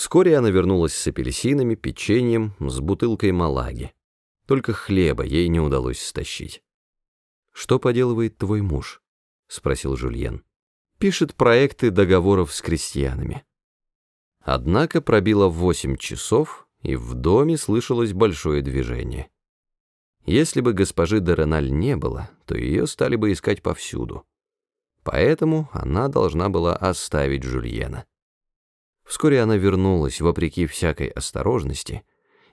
Вскоре она вернулась с апельсинами, печеньем, с бутылкой малаги. Только хлеба ей не удалось стащить. «Что поделывает твой муж?» — спросил Жульен. «Пишет проекты договоров с крестьянами». Однако пробило восемь часов, и в доме слышалось большое движение. Если бы госпожи Дереналь не было, то ее стали бы искать повсюду. Поэтому она должна была оставить Жульена. Вскоре она вернулась, вопреки всякой осторожности,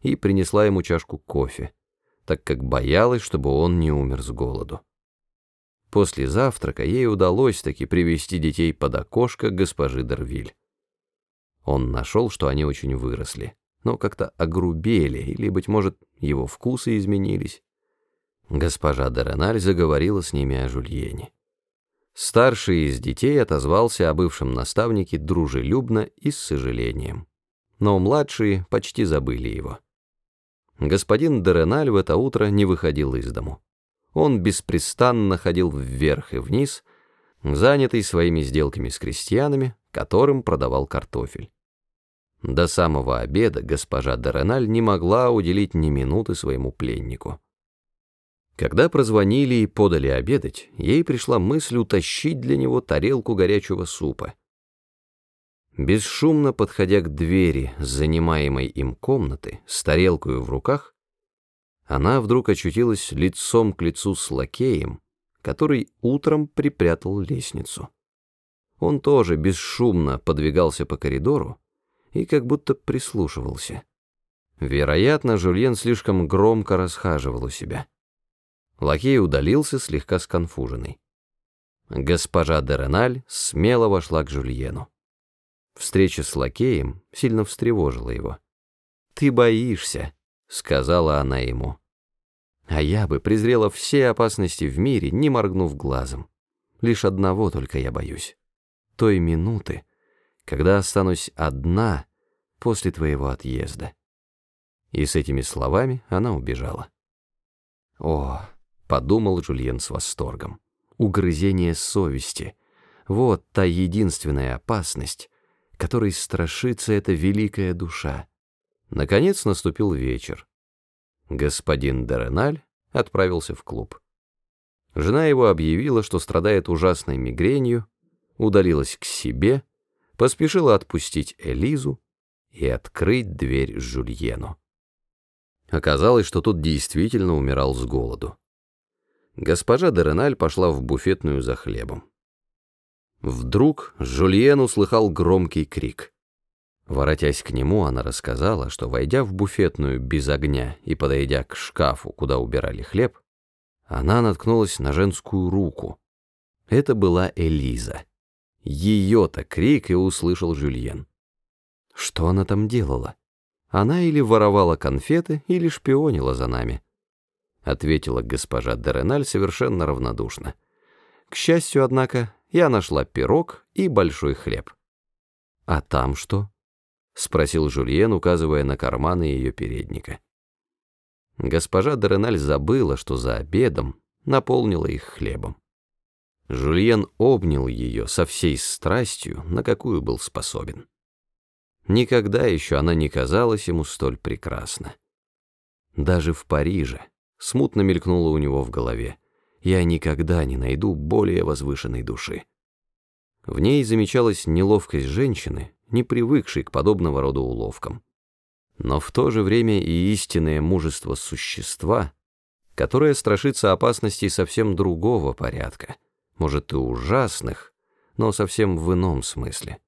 и принесла ему чашку кофе, так как боялась, чтобы он не умер с голоду. После завтрака ей удалось таки привести детей под окошко госпожи Дервиль. Он нашел, что они очень выросли, но как-то огрубели, или, быть может, его вкусы изменились. Госпожа Дереналь заговорила с ними о Жульене. Старший из детей отозвался о бывшем наставнике дружелюбно и с сожалением. Но младшие почти забыли его. Господин Дереналь в это утро не выходил из дому. Он беспрестанно ходил вверх и вниз, занятый своими сделками с крестьянами, которым продавал картофель. До самого обеда госпожа Дереналь не могла уделить ни минуты своему пленнику. Когда прозвонили и подали обедать, ей пришла мысль утащить для него тарелку горячего супа. Бесшумно подходя к двери занимаемой им комнаты с тарелкой в руках, она вдруг очутилась лицом к лицу с лакеем, который утром припрятал лестницу. Он тоже бесшумно подвигался по коридору и как будто прислушивался. Вероятно, Жульен слишком громко расхаживал у себя. Лакей удалился, слегка сконфуженный. Госпожа Дереналь смело вошла к Жульену. Встреча с лакеем сильно встревожила его. «Ты боишься», — сказала она ему. «А я бы презрела все опасности в мире, не моргнув глазом. Лишь одного только я боюсь. Той минуты, когда останусь одна после твоего отъезда». И с этими словами она убежала. О, подумал Жульен с восторгом. Угрызение совести. Вот та единственная опасность, которой страшится эта великая душа. Наконец наступил вечер. Господин Дереналь отправился в клуб. Жена его объявила, что страдает ужасной мигренью, удалилась к себе, поспешила отпустить Элизу и открыть дверь Жульену. Оказалось, что тот действительно умирал с голоду госпожа Дереналь пошла в буфетную за хлебом. Вдруг Жульен услыхал громкий крик. Воротясь к нему, она рассказала, что, войдя в буфетную без огня и подойдя к шкафу, куда убирали хлеб, она наткнулась на женскую руку. Это была Элиза. Ее-то крик и услышал Жюльен. Что она там делала? Она или воровала конфеты, или шпионила за нами ответила госпожа Дереналь совершенно равнодушно. К счастью, однако, я нашла пирог и большой хлеб. А там что? спросил Жульен, указывая на карманы ее передника. Госпожа Дереналь забыла, что за обедом наполнила их хлебом. Жульен обнял ее со всей страстью, на какую был способен. Никогда еще она не казалась ему столь прекрасна. Даже в Париже, смутно мелькнуло у него в голове. Я никогда не найду более возвышенной души. В ней замечалась неловкость женщины, не привыкшей к подобного рода уловкам. Но в то же время и истинное мужество существа, которое страшится опасностей совсем другого порядка, может и ужасных, но совсем в ином смысле.